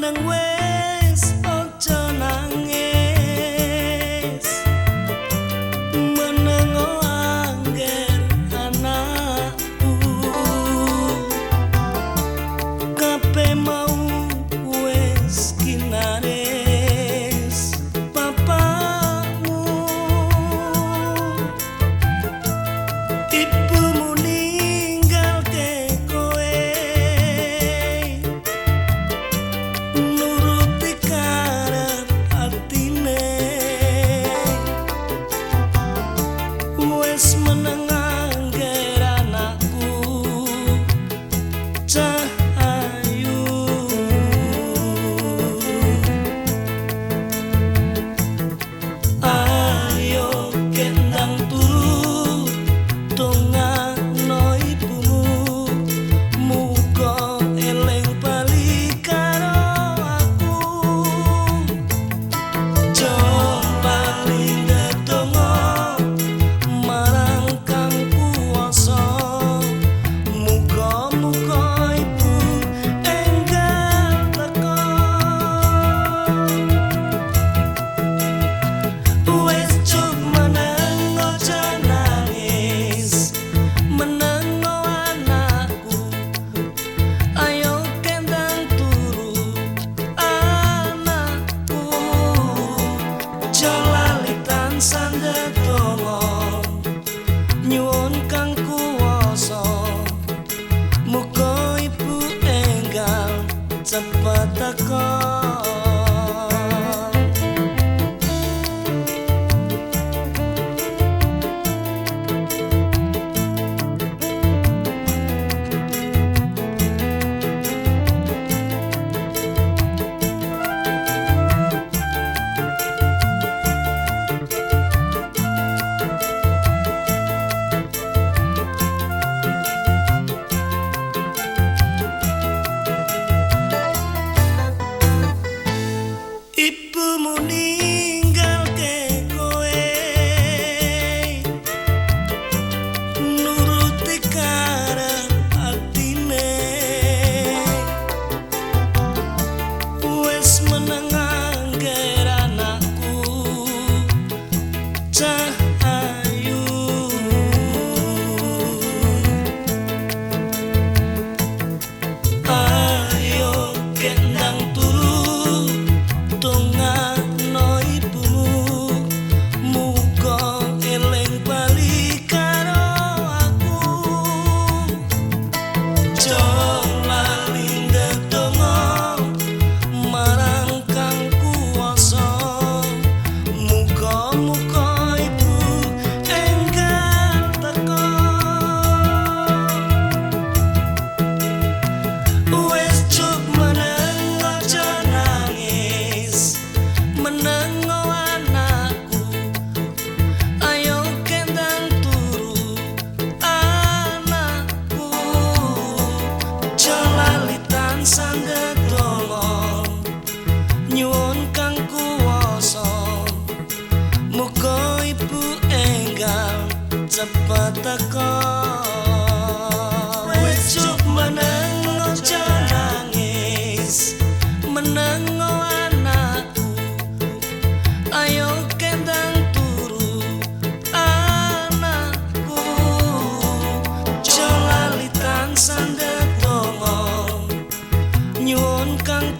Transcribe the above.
能为 cepat teko Wecuk meneng ojo nangis Meneng anakku. Ayo kendang turu anakku. Jolalitan sandet dongo Nyuwun kang